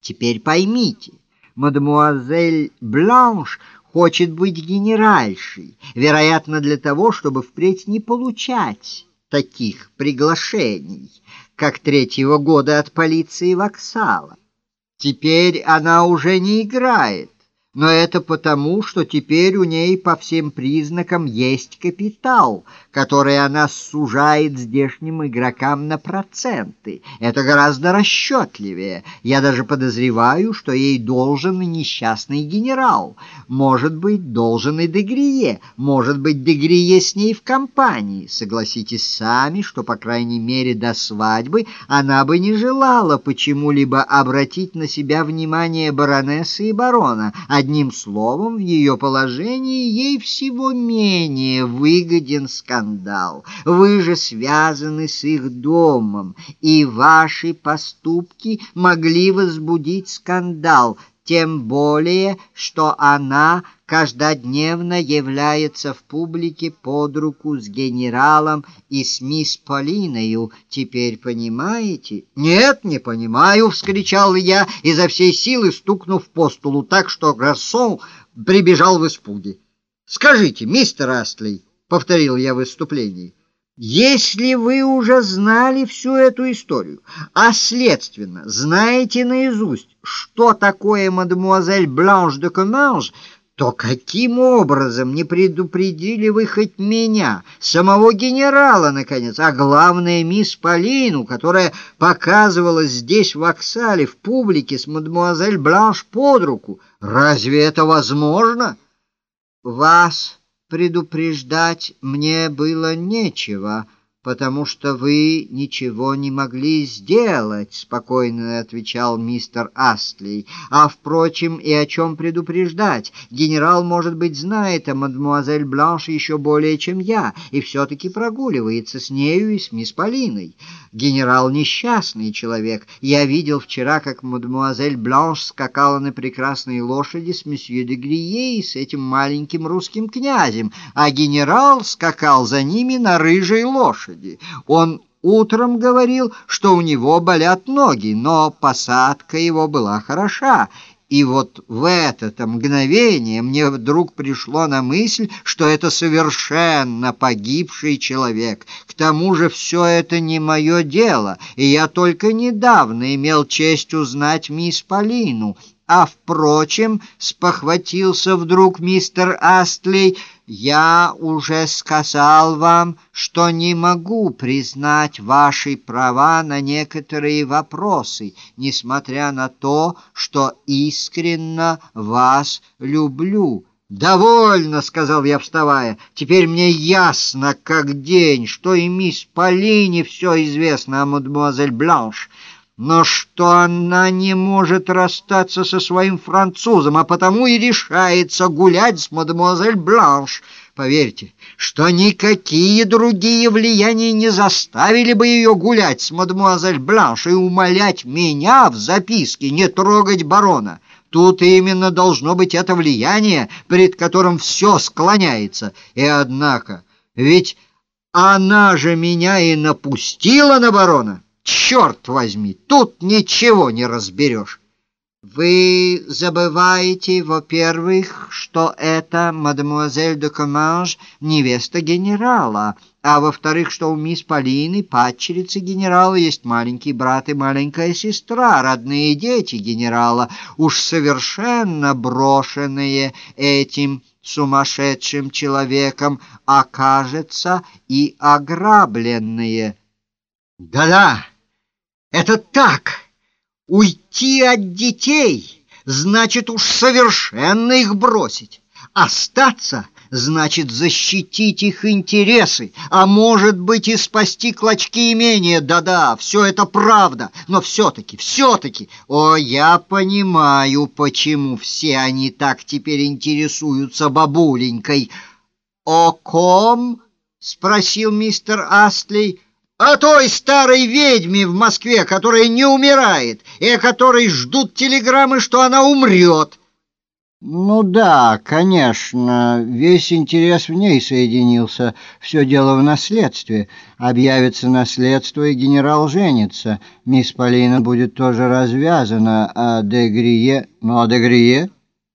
Теперь поймите, мадемуазель Бланш хочет быть генеральшей, вероятно, для того, чтобы впредь не получать таких приглашений, как третьего года от полиции Воксала. Теперь она уже не играет, но это потому, что теперь у ней по всем признакам есть капитал, который она сужает здешним игрокам на проценты. Это гораздо расчетливее. Я даже подозреваю, что ей должен несчастный генерал. Может быть, должен и Дегрие. Может быть, Дегрие с ней в компании. Согласитесь сами, что, по крайней мере, до свадьбы она бы не желала почему-либо обратить на себя внимание баронессы и барона, Одним словом, в ее положении ей всего менее выгоден скандал. Вы же связаны с их домом, и ваши поступки могли возбудить скандал, тем более, что она каждодневно является в публике под руку с генералом и с мисс Полиною. Теперь понимаете? Нет, не понимаю, вскричал я изо всей силы, стукнув по столу так, что Гарсон прибежал в испуге. Скажите, мистер Астлей, повторил я в выступлении, если вы уже знали всю эту историю, а следственно знаете наизусть, что такое мадемуазель Бланш де Команж, то каким образом не предупредили вы хоть меня, самого генерала, наконец, а главное, мисс Полину, которая показывалась здесь в Оксале, в публике с мадемуазель Бланш под руку? Разве это возможно? Вас предупреждать мне было нечего, — потому что вы ничего не могли сделать, — спокойно отвечал мистер Астли. А, впрочем, и о чем предупреждать? Генерал, может быть, знает о мадемуазель Бланш еще более, чем я, и все-таки прогуливается с нею и с мисс Полиной. Генерал несчастный человек. Я видел вчера, как мадемуазель Бланш скакала на прекрасной лошади с месье де Грие и с этим маленьким русским князем, а генерал скакал за ними на рыжей лошади лошади. Он утром говорил, что у него болят ноги, но посадка его была хороша. И вот в это мгновение мне вдруг пришло на мысль, что это совершенно погибший человек. К тому же все это не мое дело, и я только недавно имел честь узнать мисс Полину. А, впрочем, спохватился вдруг мистер Астлей, я уже сказал вам, что не могу признать ваши права на некоторые вопросы, несмотря на то, что искренно вас люблю». «Довольно», — сказал я, вставая. «Теперь мне ясно, как день, что и мисс Полине все известно о мадемуазель Бланш» но что она не может расстаться со своим французом, а потому и решается гулять с мадемуазель Бланш. Поверьте, что никакие другие влияния не заставили бы ее гулять с мадемуазель Бланш и умолять меня в записке не трогать барона. Тут именно должно быть это влияние, перед которым все склоняется. И однако, ведь она же меня и напустила на барона». Черт возьми, тут ничего не разберешь. Вы забываете, во-первых, что это мадемуазель де Команж, невеста генерала, а во-вторых, что у мисс Полины, падчерицы генерала, есть маленький брат и маленькая сестра, родные дети генерала, уж совершенно брошенные этим сумасшедшим человеком, окажется и ограбленные. Да-да! Это так! Уйти от детей значит уж совершенно их бросить. Остаться значит защитить их интересы, а может быть и спасти клочки имения. Да-да, все это правда, но все-таки, все-таки, о, я понимаю, почему все они так теперь интересуются бабуленькой. «О ком?» — спросил мистер Астлей о той старой ведьме в Москве, которая не умирает, и о которой ждут телеграммы, что она умрет. Ну да, конечно, весь интерес в ней соединился. Все дело в наследстве. Объявится наследство, и генерал женится. Мисс Полина будет тоже развязана, а Дегрие... Ну, а Дегрие...